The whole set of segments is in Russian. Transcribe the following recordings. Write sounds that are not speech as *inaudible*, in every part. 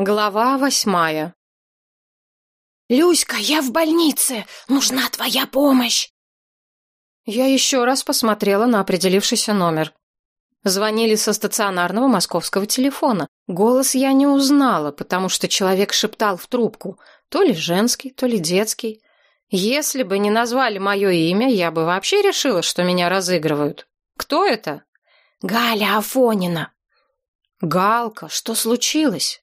Глава восьмая «Люська, я в больнице! Нужна твоя помощь!» Я еще раз посмотрела на определившийся номер. Звонили со стационарного московского телефона. Голос я не узнала, потому что человек шептал в трубку. То ли женский, то ли детский. Если бы не назвали мое имя, я бы вообще решила, что меня разыгрывают. Кто это? «Галя Афонина». «Галка, что случилось?»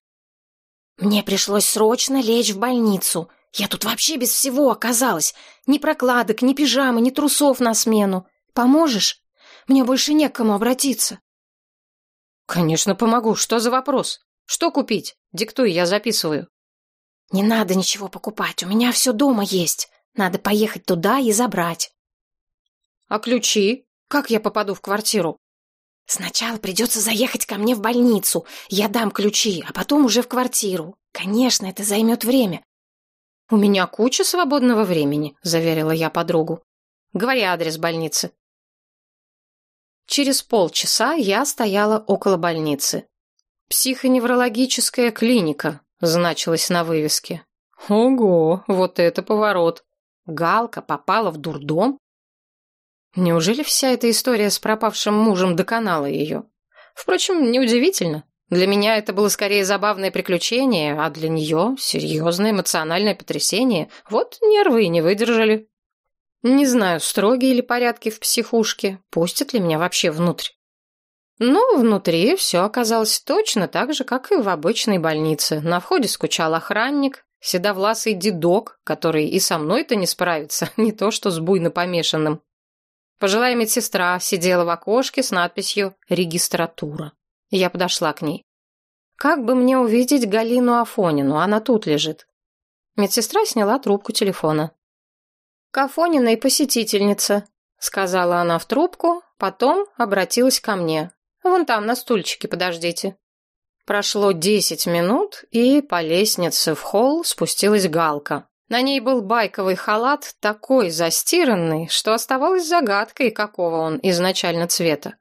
«Мне пришлось срочно лечь в больницу. Я тут вообще без всего оказалась. Ни прокладок, ни пижамы, ни трусов на смену. Поможешь? Мне больше не к кому обратиться». «Конечно помогу. Что за вопрос? Что купить? Диктуй, я записываю». «Не надо ничего покупать. У меня все дома есть. Надо поехать туда и забрать». «А ключи? Как я попаду в квартиру?» Сначала придется заехать ко мне в больницу. Я дам ключи, а потом уже в квартиру. Конечно, это займет время. У меня куча свободного времени, заверила я подругу. Говори адрес больницы. Через полчаса я стояла около больницы. «Психоневрологическая клиника», значилось на вывеске. Ого, вот это поворот. Галка попала в дурдом? Неужели вся эта история с пропавшим мужем доконала ее? Впрочем, неудивительно. Для меня это было скорее забавное приключение, а для нее серьезное эмоциональное потрясение. Вот нервы и не выдержали. Не знаю, строгие ли порядки в психушке, пустят ли меня вообще внутрь. Но внутри все оказалось точно так же, как и в обычной больнице. На входе скучал охранник, седовласый дедок, который и со мной-то не справится, *laughs* не то что с буйно помешанным. Пожилая медсестра сидела в окошке с надписью «Регистратура». Я подошла к ней. «Как бы мне увидеть Галину Афонину? Она тут лежит». Медсестра сняла трубку телефона. «К Афониной посетительница», — сказала она в трубку, потом обратилась ко мне. «Вон там, на стульчике, подождите». Прошло десять минут, и по лестнице в холл спустилась Галка. На ней был байковый халат, такой застиранный, что оставалось загадкой, какого он изначально цвета.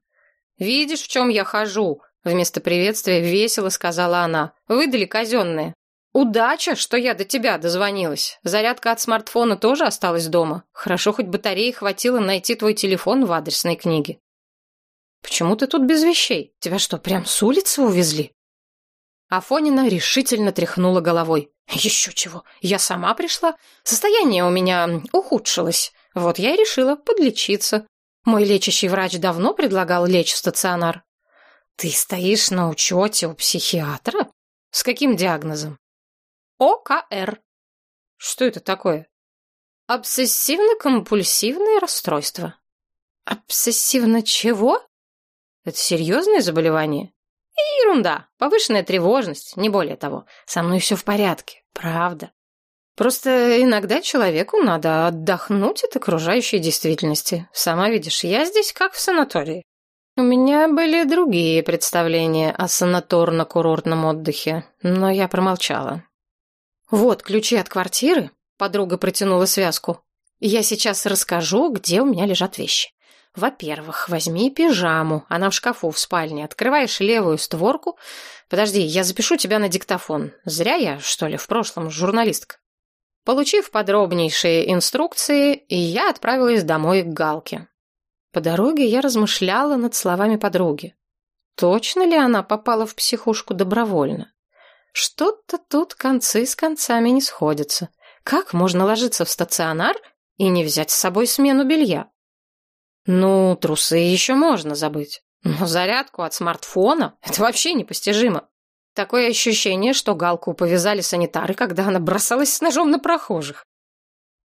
«Видишь, в чем я хожу?» Вместо приветствия весело сказала она. «Выдали казенные». «Удача, что я до тебя дозвонилась. Зарядка от смартфона тоже осталась дома. Хорошо, хоть батареи хватило найти твой телефон в адресной книге». «Почему ты тут без вещей? Тебя что, прям с улицы увезли?» Афонина решительно тряхнула головой. «Еще чего, я сама пришла. Состояние у меня ухудшилось. Вот я и решила подлечиться. Мой лечащий врач давно предлагал лечь в стационар». «Ты стоишь на учете у психиатра? С каким диагнозом?» «ОКР». «Что это такое?» «Обсессивно-компульсивное расстройство». «Обсессивно чего?» «Это серьезное заболевание?» Ерунда, повышенная тревожность, не более того. Со мной все в порядке, правда. Просто иногда человеку надо отдохнуть от окружающей действительности. Сама видишь, я здесь как в санатории. У меня были другие представления о санаторно-курортном отдыхе, но я промолчала. Вот ключи от квартиры, подруга протянула связку. Я сейчас расскажу, где у меня лежат вещи. Во-первых, возьми пижаму, она в шкафу в спальне. Открываешь левую створку. Подожди, я запишу тебя на диктофон. Зря я, что ли, в прошлом журналистка. Получив подробнейшие инструкции, я отправилась домой к Галке. По дороге я размышляла над словами подруги. Точно ли она попала в психушку добровольно? Что-то тут концы с концами не сходятся. Как можно ложиться в стационар и не взять с собой смену белья? Ну, трусы еще можно забыть. Но зарядку от смартфона — это вообще непостижимо. Такое ощущение, что Галку повязали санитары, когда она бросалась с ножом на прохожих.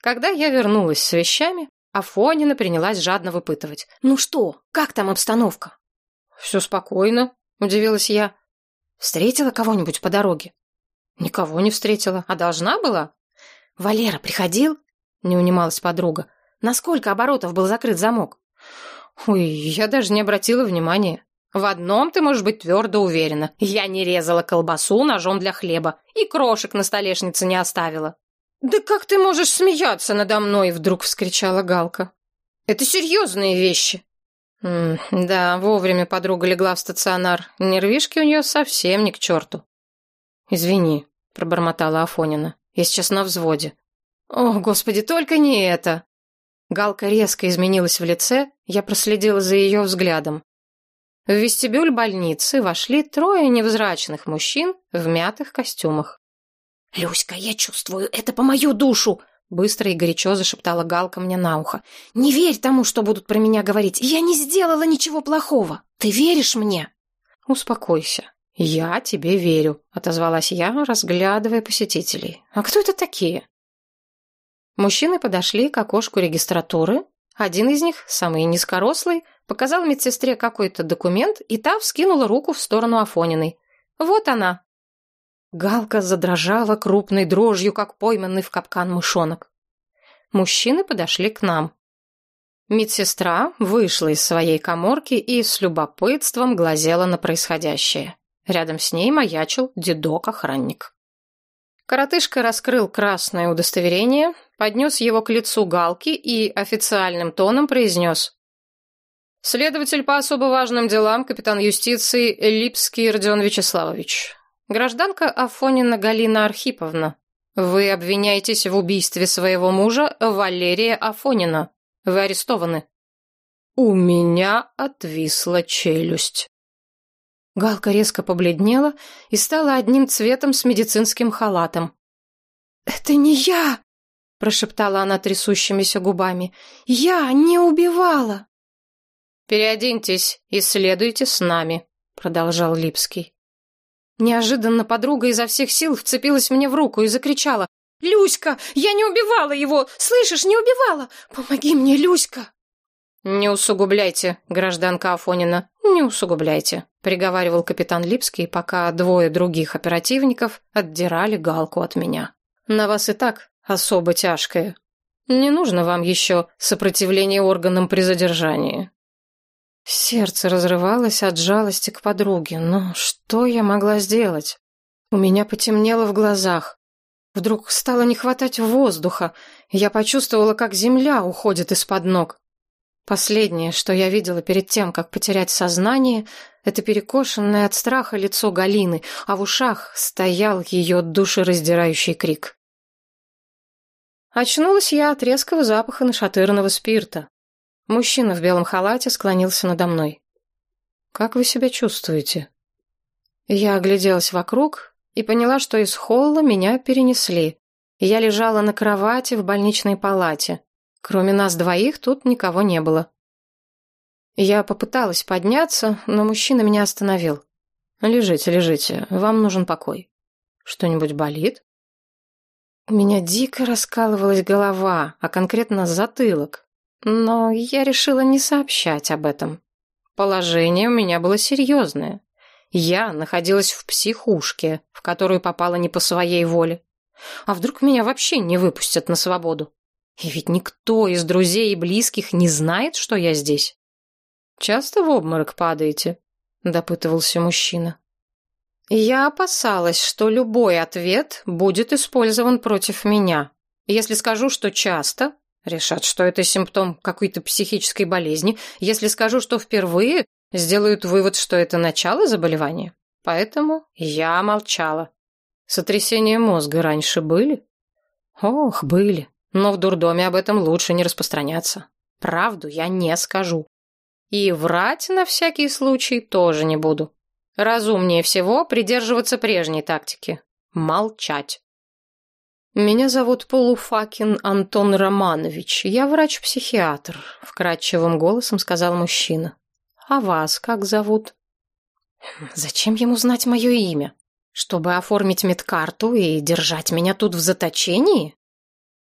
Когда я вернулась с вещами, Афонина принялась жадно выпытывать. «Ну что, как там обстановка?» «Все спокойно», — удивилась я. «Встретила кого-нибудь по дороге?» «Никого не встретила. А должна была?» «Валера приходил?» — не унималась подруга. «На сколько оборотов был закрыт замок?» Ой, я даже не обратила внимания. В одном ты можешь быть твердо уверена. Я не резала колбасу ножом для хлеба и крошек на столешнице не оставила. «Да как ты можешь смеяться надо мной?» — вдруг вскричала Галка. «Это серьезные вещи». М да, вовремя подруга легла в стационар. Нервишки у нее совсем не к черту. «Извини», — пробормотала Афонина. «Я сейчас на взводе». «О, господи, только не это!» Галка резко изменилась в лице, я проследила за ее взглядом. В вестибюль больницы вошли трое невзрачных мужчин в мятых костюмах. «Люська, я чувствую, это по мою душу!» Быстро и горячо зашептала Галка мне на ухо. «Не верь тому, что будут про меня говорить. Я не сделала ничего плохого. Ты веришь мне?» «Успокойся. Я тебе верю», — отозвалась я, разглядывая посетителей. «А кто это такие?» Мужчины подошли к окошку регистратуры. Один из них, самый низкорослый, показал медсестре какой-то документ, и та вскинула руку в сторону Афониной. «Вот она». Галка задрожала крупной дрожью, как пойманный в капкан мышонок. Мужчины подошли к нам. Медсестра вышла из своей коморки и с любопытством глазела на происходящее. Рядом с ней маячил дедок-охранник. Коротышка раскрыл красное удостоверение, поднес его к лицу Галки и официальным тоном произнес «Следователь по особо важным делам, капитан юстиции Липский Родион Вячеславович. Гражданка Афонина Галина Архиповна, вы обвиняетесь в убийстве своего мужа Валерия Афонина. Вы арестованы». У меня отвисла челюсть. Галка резко побледнела и стала одним цветом с медицинским халатом. «Это не я!» — прошептала она трясущимися губами. «Я не убивала!» «Переоденьтесь и следуйте с нами», — продолжал Липский. Неожиданно подруга изо всех сил вцепилась мне в руку и закричала. «Люська, я не убивала его! Слышишь, не убивала! Помоги мне, Люська!» «Не усугубляйте, гражданка Афонина, не усугубляйте», приговаривал капитан Липский, пока двое других оперативников отдирали галку от меня. «На вас и так особо тяжкое. Не нужно вам еще сопротивление органам при задержании». Сердце разрывалось от жалости к подруге, но что я могла сделать? У меня потемнело в глазах. Вдруг стало не хватать воздуха, я почувствовала, как земля уходит из-под ног. Последнее, что я видела перед тем, как потерять сознание, это перекошенное от страха лицо Галины, а в ушах стоял ее душераздирающий крик. Очнулась я от резкого запаха нашатырного спирта. Мужчина в белом халате склонился надо мной. «Как вы себя чувствуете?» Я огляделась вокруг и поняла, что из холла меня перенесли. Я лежала на кровати в больничной палате. Кроме нас двоих тут никого не было. Я попыталась подняться, но мужчина меня остановил. «Лежите, лежите, вам нужен покой. Что-нибудь болит?» У меня дико раскалывалась голова, а конкретно затылок. Но я решила не сообщать об этом. Положение у меня было серьезное. Я находилась в психушке, в которую попала не по своей воле. А вдруг меня вообще не выпустят на свободу? И ведь никто из друзей и близких не знает, что я здесь. «Часто в обморок падаете?» — допытывался мужчина. Я опасалась, что любой ответ будет использован против меня. Если скажу, что часто, решат, что это симптом какой-то психической болезни. Если скажу, что впервые, сделают вывод, что это начало заболевания. Поэтому я молчала. Сотрясения мозга раньше были? Ох, были. Но в дурдоме об этом лучше не распространяться. Правду я не скажу. И врать на всякий случай тоже не буду. Разумнее всего придерживаться прежней тактики. Молчать. Меня зовут Полуфакин Антон Романович. Я врач-психиатр, вкрадчивым голосом сказал мужчина. А вас как зовут? Зачем ему знать мое имя? Чтобы оформить медкарту и держать меня тут в заточении?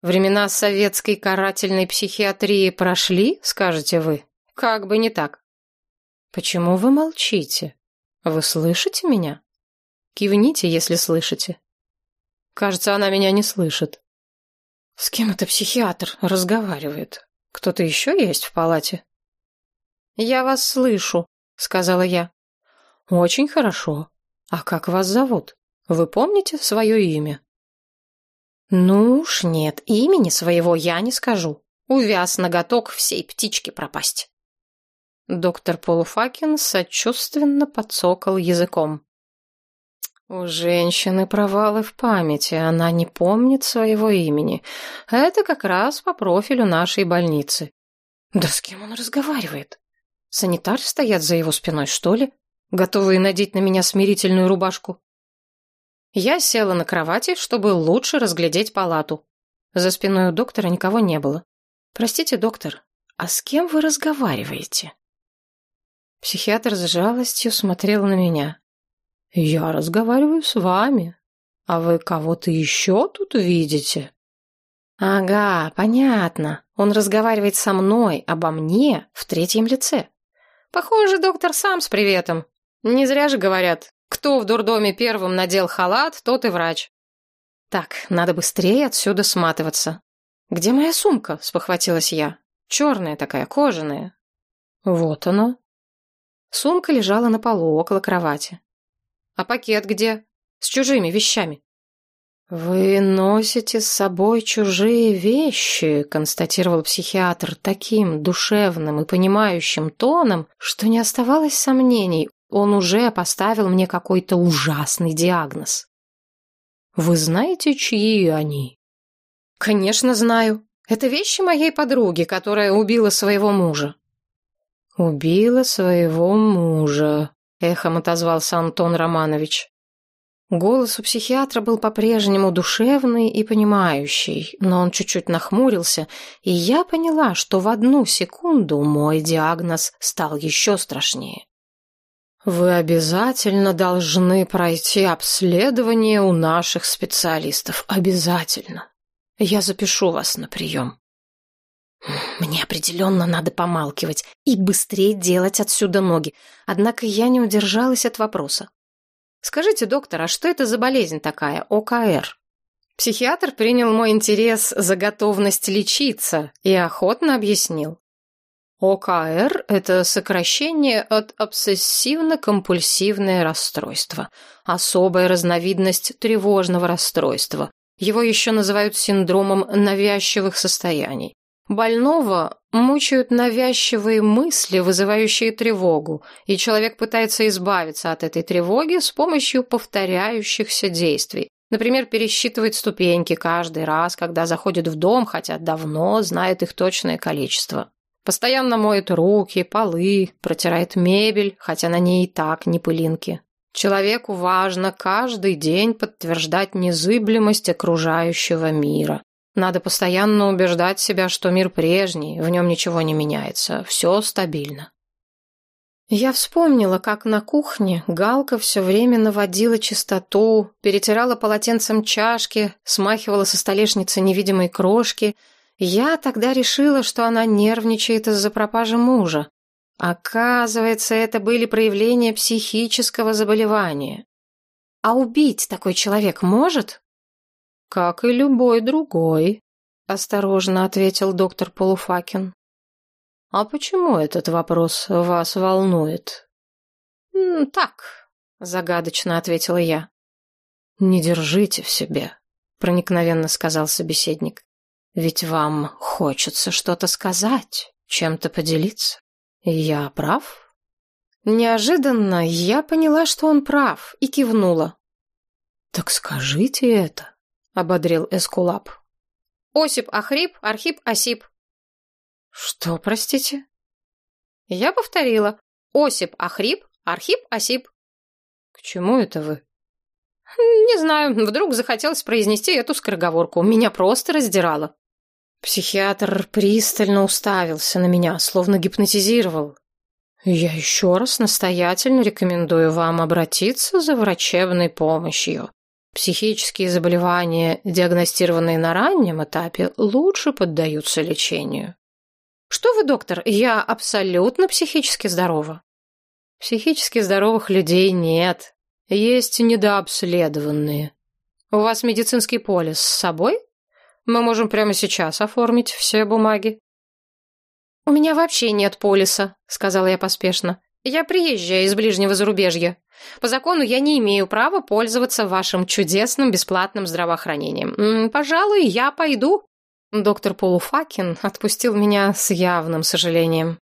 Времена советской карательной психиатрии прошли, скажете вы? Как бы не так. Почему вы молчите? Вы слышите меня? Кивните, если слышите. Кажется, она меня не слышит. С кем это психиатр разговаривает? Кто-то еще есть в палате? Я вас слышу, сказала я. Очень хорошо. А как вас зовут? Вы помните свое имя? «Ну уж нет, имени своего я не скажу. Увяз ноготок всей птички пропасть». Доктор Полуфакин сочувственно подсокал языком. У женщины провалы в памяти, она не помнит своего имени. Это как раз по профилю нашей больницы. Да с кем он разговаривает? Санитары стоят за его спиной, что ли? Готовые надеть на меня смирительную рубашку? Я села на кровати, чтобы лучше разглядеть палату. За спиной у доктора никого не было. «Простите, доктор, а с кем вы разговариваете?» Психиатр с жалостью смотрел на меня. «Я разговариваю с вами. А вы кого-то еще тут видите?» «Ага, понятно. Он разговаривает со мной, обо мне, в третьем лице. Похоже, доктор сам с приветом. Не зря же говорят, кто в дурдоме первым надел халат, тот и врач. Так, надо быстрее отсюда сматываться. Где моя сумка?» — спохватилась я. «Черная такая, кожаная». «Вот она». Сумка лежала на полу около кровати. А пакет где? С чужими вещами. «Вы носите с собой чужие вещи», — констатировал психиатр таким душевным и понимающим тоном, что не оставалось сомнений, он уже поставил мне какой-то ужасный диагноз. «Вы знаете, чьи они?» «Конечно знаю. Это вещи моей подруги, которая убила своего мужа». «Убила своего мужа», эхом отозвался Антон Романович. Голос у психиатра был по-прежнему душевный и понимающий, но он чуть-чуть нахмурился, и я поняла, что в одну секунду мой диагноз стал еще страшнее. «Вы обязательно должны пройти обследование у наших специалистов. Обязательно. Я запишу вас на прием». Мне определенно надо помалкивать и быстрее делать отсюда ноги. Однако я не удержалась от вопроса. «Скажите, доктор, а что это за болезнь такая, ОКР?» Психиатр принял мой интерес за готовность лечиться и охотно объяснил. ОКР – это сокращение от обсессивно-компульсивное расстройство, особая разновидность тревожного расстройства. Его еще называют синдромом навязчивых состояний. Больного мучают навязчивые мысли, вызывающие тревогу, и человек пытается избавиться от этой тревоги с помощью повторяющихся действий. Например, пересчитывает ступеньки каждый раз, когда заходит в дом, хотя давно знает их точное количество. Постоянно моет руки, полы, протирает мебель, хотя на ней и так не пылинки. Человеку важно каждый день подтверждать незыблемость окружающего мира. Надо постоянно убеждать себя, что мир прежний, в нем ничего не меняется, все стабильно. Я вспомнила, как на кухне Галка все время наводила чистоту, перетирала полотенцем чашки, смахивала со столешницы невидимые крошки. Я тогда решила, что она нервничает из-за пропажи мужа. Оказывается, это были проявления психического заболевания. А убить такой человек может? «Как и любой другой», — осторожно ответил доктор Полуфакин. «А почему этот вопрос вас волнует?» «Так», — загадочно ответила я. «Не держите в себе», — проникновенно сказал собеседник. «Ведь вам хочется что-то сказать, чем-то поделиться. Я прав?» Неожиданно я поняла, что он прав, и кивнула. «Так скажите это», — ободрил Эскулап. «Осип Ахрип, Архип Осип». «Что, простите?» Я повторила. «Осип Ахрип, Архип Осип». «К чему это вы?» «Не знаю, вдруг захотелось произнести эту скороговорку. Меня просто раздирало». Психиатр пристально уставился на меня, словно гипнотизировал. «Я еще раз настоятельно рекомендую вам обратиться за врачебной помощью. Психические заболевания, диагностированные на раннем этапе, лучше поддаются лечению. Что вы, доктор, я абсолютно психически здорова. Психически здоровых людей нет. Есть недообследованные. У вас медицинский полис с собой? Мы можем прямо сейчас оформить все бумаги. У меня вообще нет полиса, сказала я поспешно. Я приезжаю из ближнего зарубежья. По закону я не имею права пользоваться вашим чудесным бесплатным здравоохранением. Пожалуй, я пойду. Доктор Полуфакин отпустил меня с явным сожалением.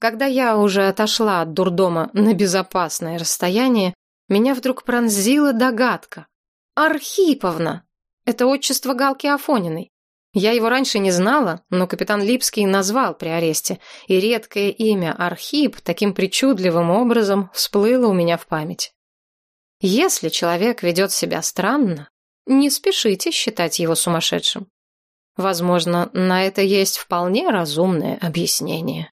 Когда я уже отошла от дурдома на безопасное расстояние, Меня вдруг пронзила догадка. Архиповна! Это отчество Галки Афониной. Я его раньше не знала, но капитан Липский назвал при аресте, и редкое имя Архип таким причудливым образом всплыло у меня в память. Если человек ведет себя странно, не спешите считать его сумасшедшим. Возможно, на это есть вполне разумное объяснение.